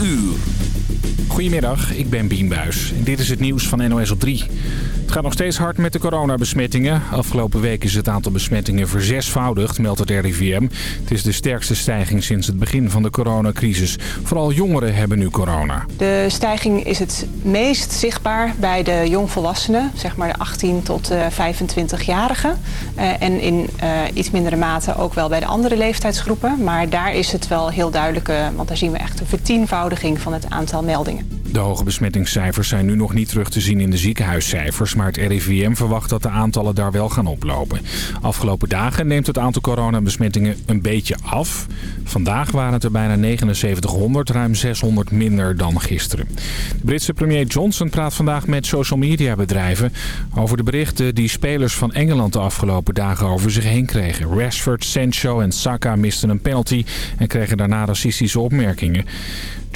uur. Goedemiddag, ik ben Bien Buijs. En dit is het nieuws van NOS op 3. Het gaat nog steeds hard met de coronabesmettingen. Afgelopen week is het aantal besmettingen verzesvoudigd, meldt het RIVM. Het is de sterkste stijging sinds het begin van de coronacrisis. Vooral jongeren hebben nu corona. De stijging is het meest zichtbaar bij de jongvolwassenen, zeg maar de 18 tot 25-jarigen. Uh, en in uh, iets mindere mate ook wel bij de andere leeftijdsgroepen. Maar daar is het wel heel duidelijk, want daar zien we echt een vertienvoudiging van het aantal meldingen. De hoge besmettingscijfers zijn nu nog niet terug te zien in de ziekenhuiscijfers, maar het RIVM verwacht dat de aantallen daar wel gaan oplopen. Afgelopen dagen neemt het aantal coronabesmettingen een beetje af. Vandaag waren het er bijna 7900, ruim 600 minder dan gisteren. De Britse premier Johnson praat vandaag met social media bedrijven over de berichten die spelers van Engeland de afgelopen dagen over zich heen kregen. Rashford, Sancho en Saka misten een penalty en kregen daarna racistische opmerkingen.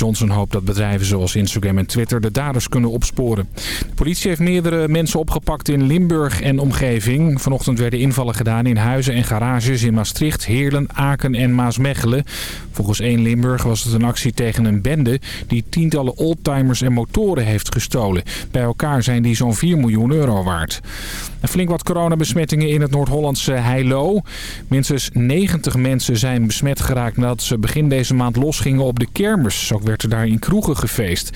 Johnson hoopt dat bedrijven zoals Instagram en Twitter de daders kunnen opsporen. De politie heeft meerdere mensen opgepakt in Limburg en omgeving. Vanochtend werden invallen gedaan in huizen en garages in Maastricht, Heerlen, Aken en Maasmechelen. Volgens 1 Limburg was het een actie tegen een bende die tientallen oldtimers en motoren heeft gestolen. Bij elkaar zijn die zo'n 4 miljoen euro waard. En flink wat coronabesmettingen in het Noord-Hollandse Heilo. Minstens 90 mensen zijn besmet geraakt nadat ze begin deze maand losgingen op de kermis. Ook werd er daar in kroegen gefeest.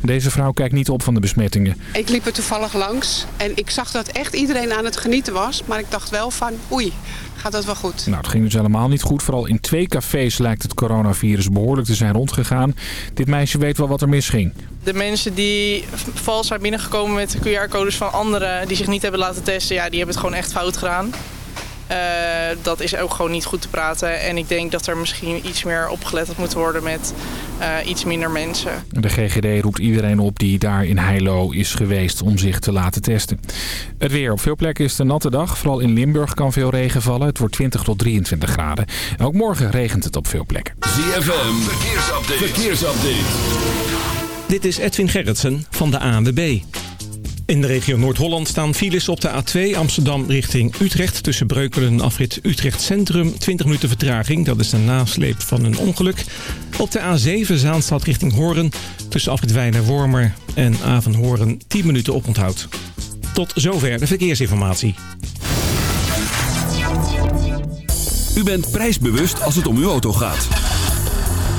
Deze vrouw kijkt niet op van de besmettingen. Ik liep er toevallig langs en ik zag dat echt iedereen aan het genieten was. Maar ik dacht wel van oei, gaat dat wel goed? Nou, het ging dus helemaal niet goed. Vooral in twee cafés lijkt het coronavirus behoorlijk te zijn rondgegaan. Dit meisje weet wel wat er misging. De mensen die vals zijn binnengekomen met QR-codes van anderen die zich niet hebben laten testen, ja, die hebben het gewoon echt fout gedaan. Uh, dat is ook gewoon niet goed te praten. En ik denk dat er misschien iets meer opgelet moeten worden met uh, iets minder mensen. De GGD roept iedereen op die daar in Heilo is geweest om zich te laten testen. Het weer. Op veel plekken is het een natte dag. Vooral in Limburg kan veel regen vallen. Het wordt 20 tot 23 graden. En ook morgen regent het op veel plekken. ZFM. Verkeersupdate. Verkeersupdate. Dit is Edwin Gerritsen van de ANWB. In de regio Noord-Holland staan files op de A2 Amsterdam richting Utrecht... tussen Breukelen en afrit Utrecht Centrum. 20 minuten vertraging, dat is de nasleep van een ongeluk. Op de A7 Zaanstad richting Hoorn... tussen afrit Weiler-Wormer en Avenhoorn 10 minuten oponthoud. Tot zover de verkeersinformatie. U bent prijsbewust als het om uw auto gaat.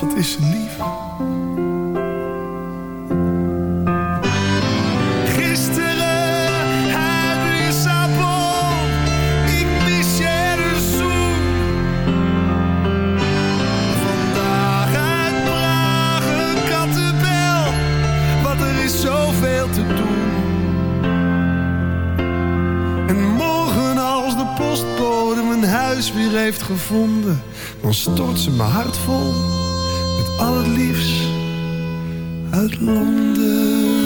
Wat is ze lief. Gisteren uit Lissabon. Ik mis je de zoen. Vandaag uit Praag een er is zoveel te doen. En morgen als de postbode mijn huis weer heeft gevonden, dan stort ze mijn hart vol met al het liefst uit Londen.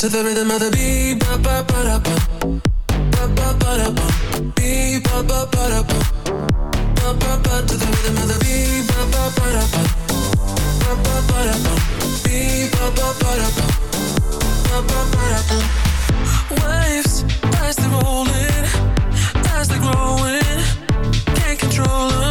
To the rhythm of the beat, ba ba ba da ba, ba ba ba ba, ba ba ba ba, ba ba ba. To the rhythm of the beat, ba ba ba da ba, ba ba ba da ba, ba ba ba ba, ba ba ba ba. Waves as they're rolling, as they're growing, can't control 'em.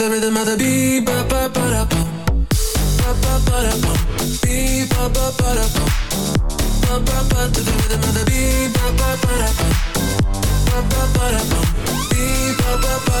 the rhythm of the beat, ba ba ba da bum, ba ba ba da bum, beat, ba ba ba ba ba ba the rhythm of ba ba ba da bum, ba ba ba da bum, ba ba ba.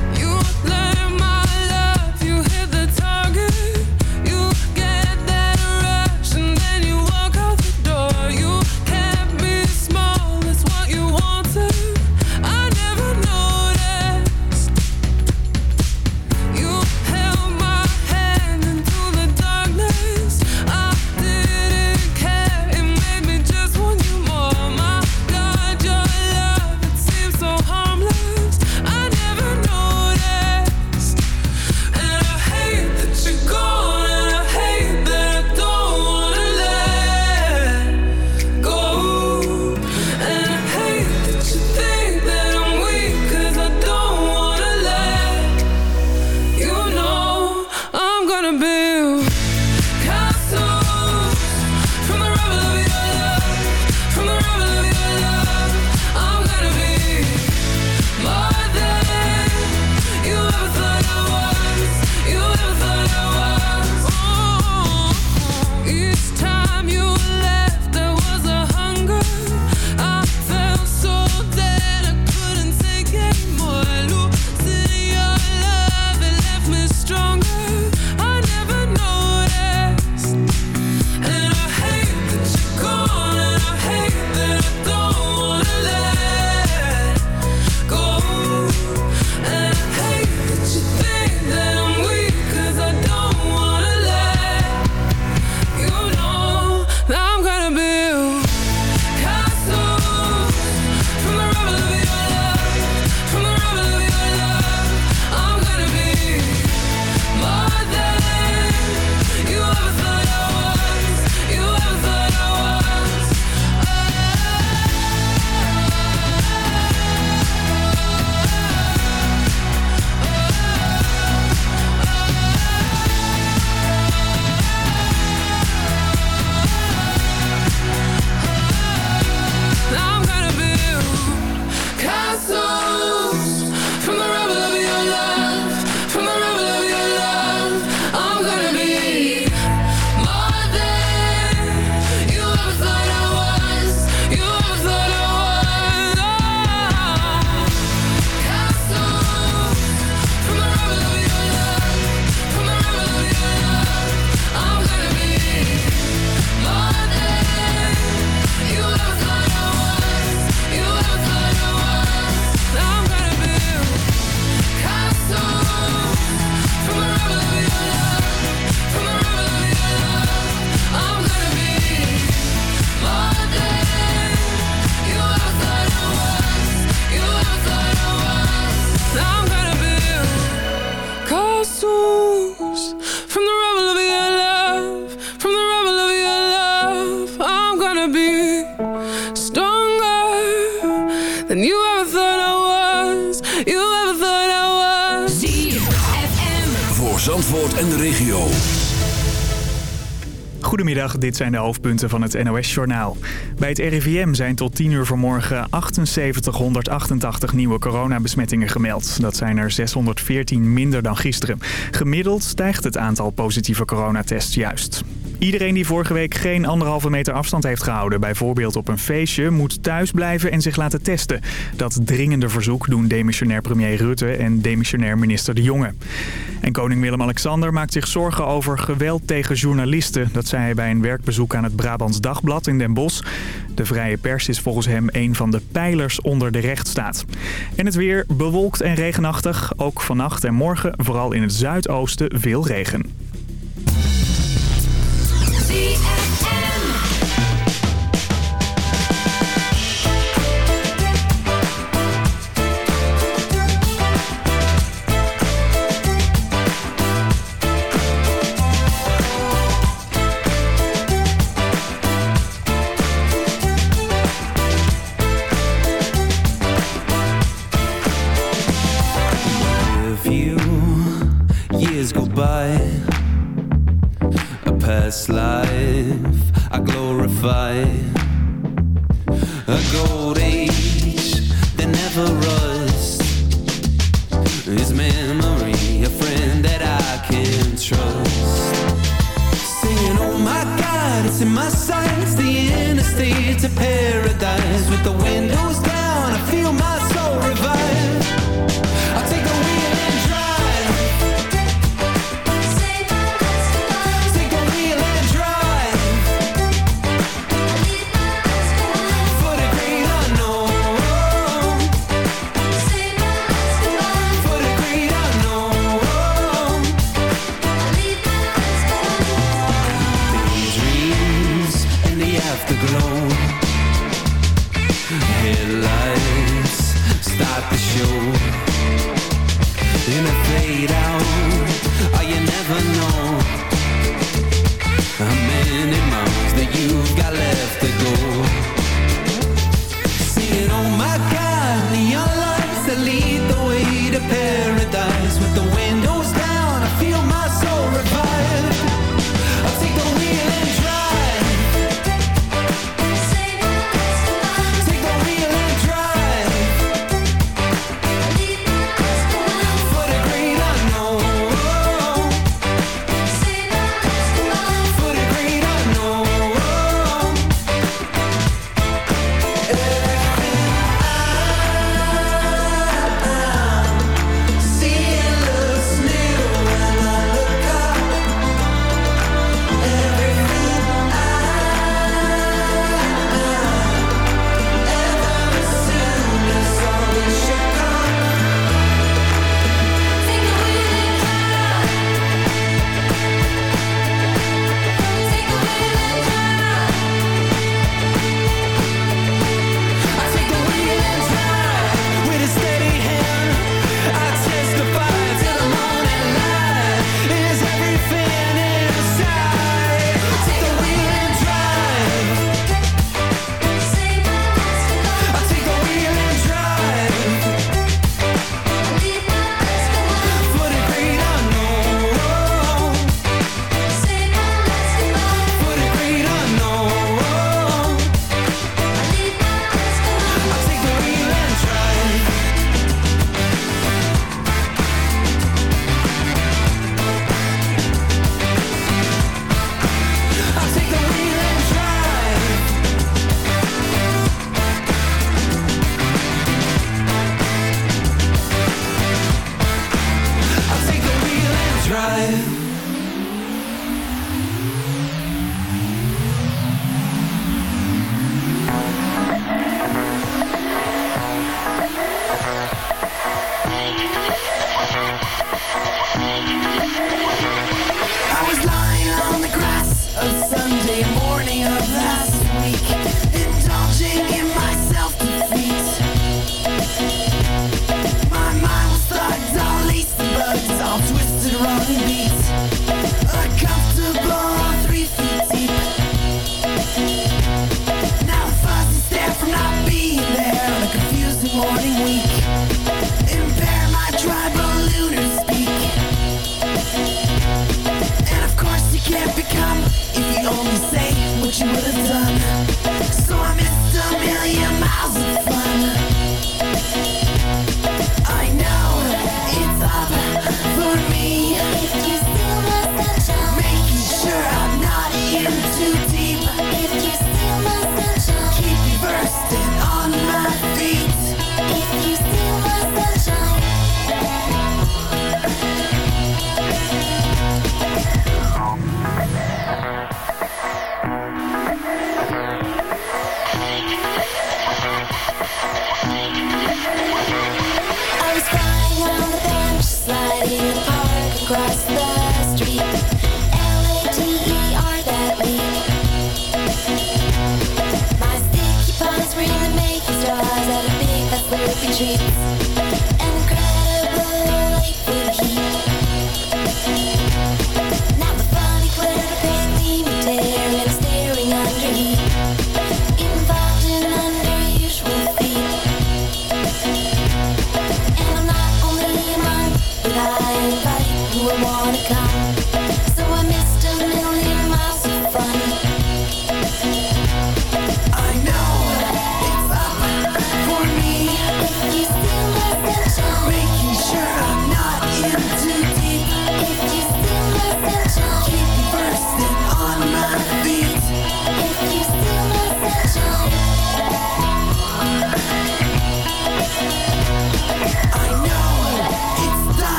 Dit zijn de hoofdpunten van het NOS-journaal. Bij het RIVM zijn tot 10 uur vanmorgen 7888 nieuwe coronabesmettingen gemeld. Dat zijn er 614 minder dan gisteren. Gemiddeld stijgt het aantal positieve coronatests juist. Iedereen die vorige week geen anderhalve meter afstand heeft gehouden, bijvoorbeeld op een feestje, moet thuis blijven en zich laten testen. Dat dringende verzoek doen demissionair premier Rutte en demissionair minister De Jonge. En koning Willem-Alexander maakt zich zorgen over geweld tegen journalisten. Dat zei hij bij een werkbezoek aan het Brabants Dagblad in Den Bosch. De vrije pers is volgens hem een van de pijlers onder de rechtsstaat. En het weer bewolkt en regenachtig. Ook vannacht en morgen, vooral in het zuidoosten, veel regen. ZFM.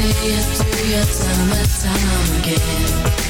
say it to you time and time again.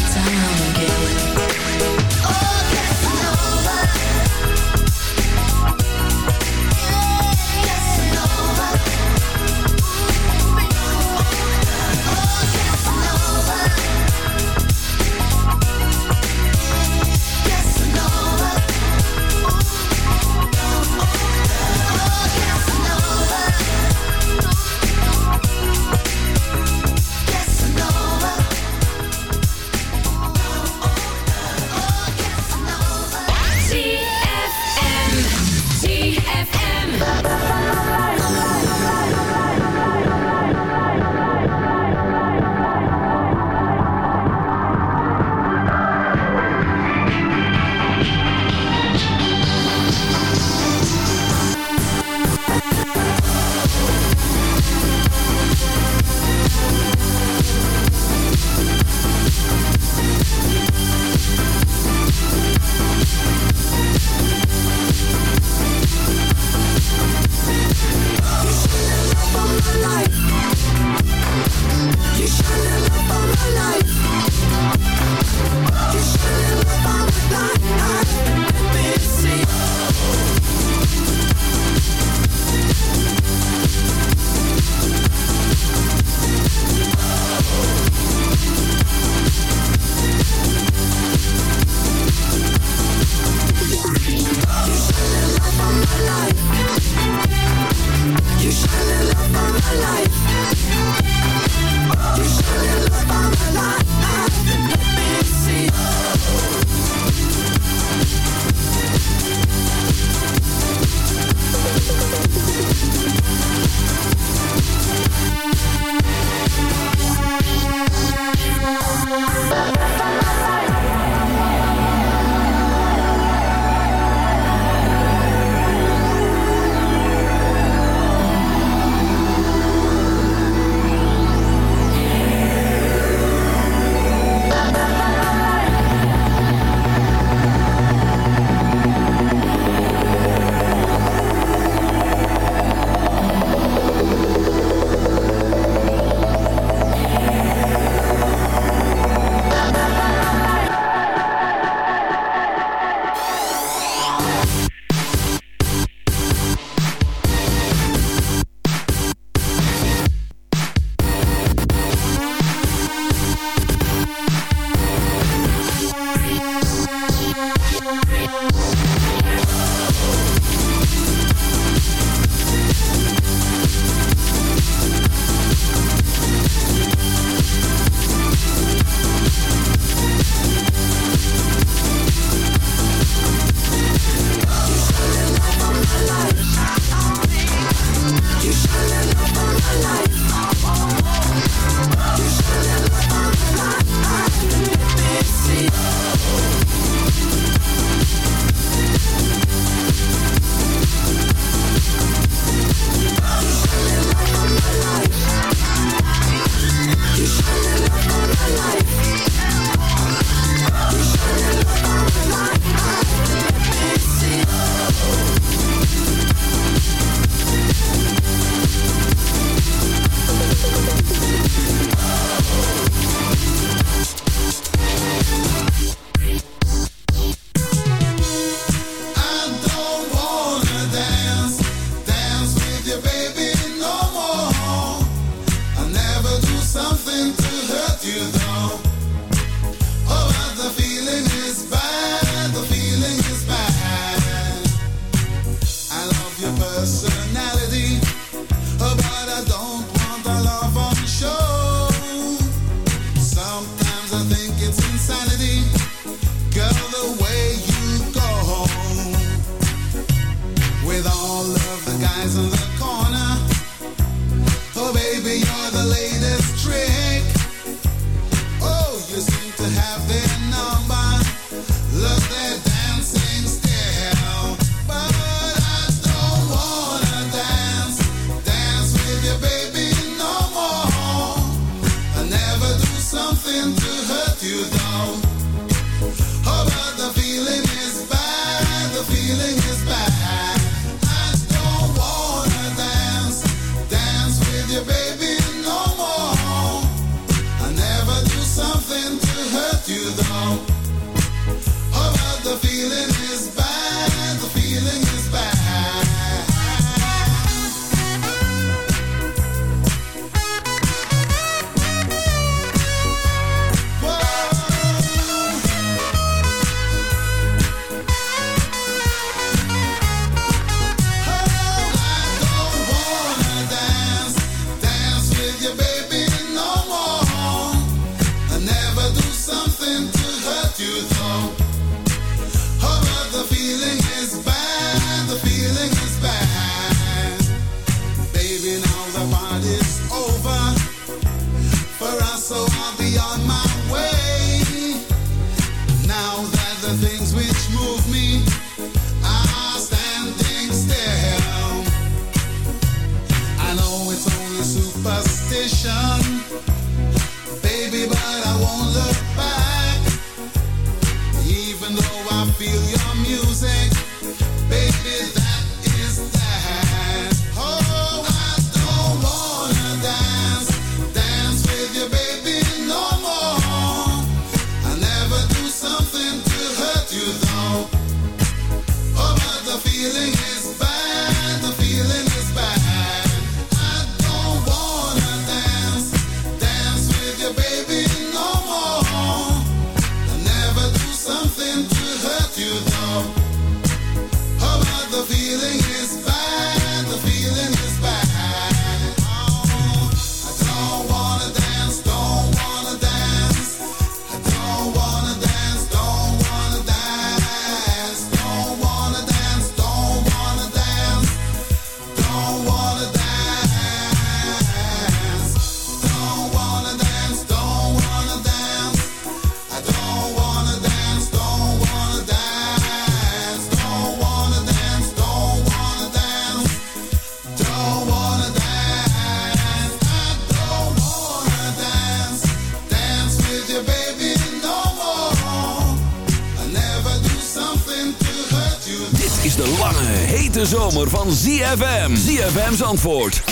hete zomer van ZFM. ZFM's antwoord. 106.9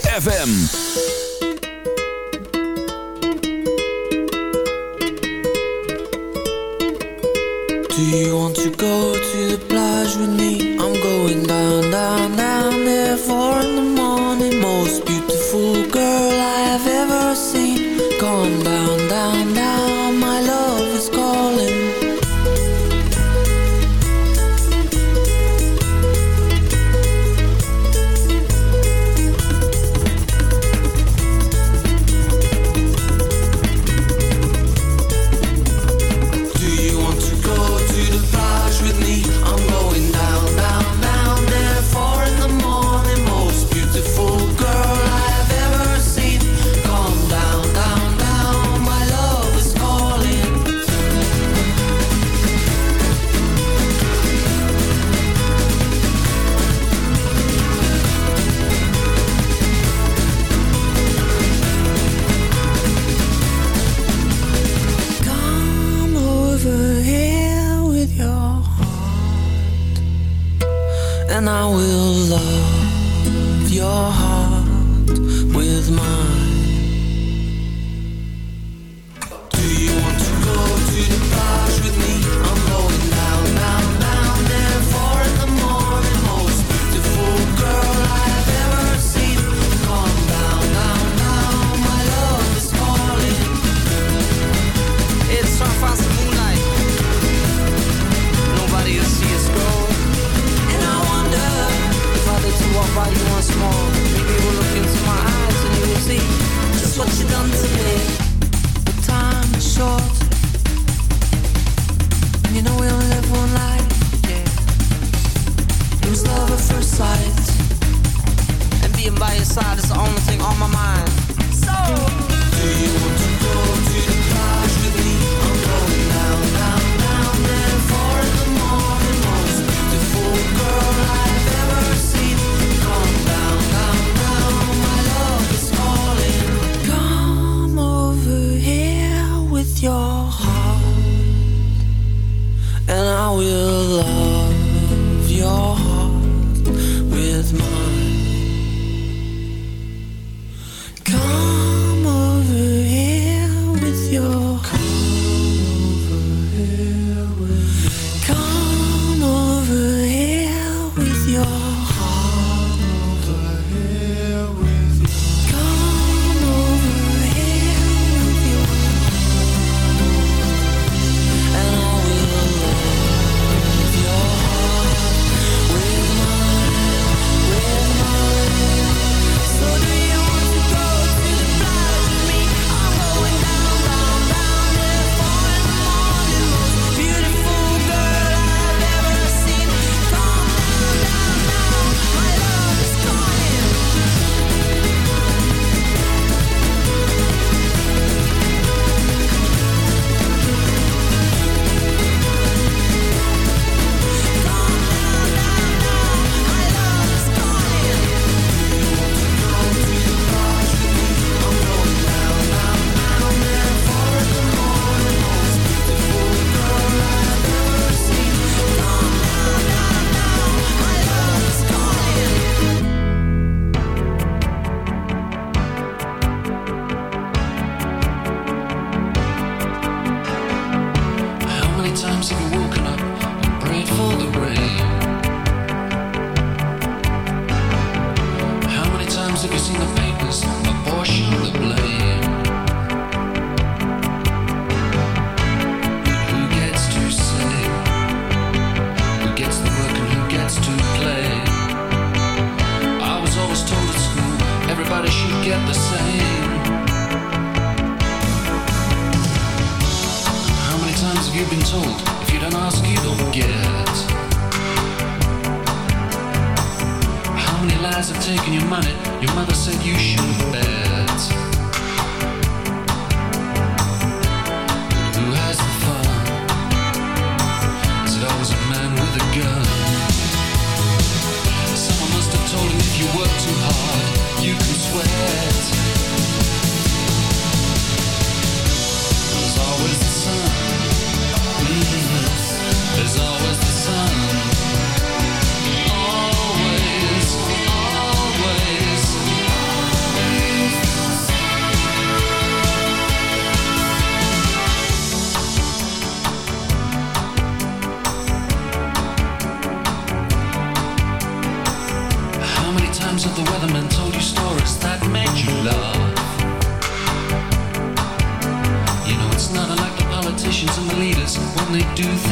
FM. Do you want to go to the plage with me? Do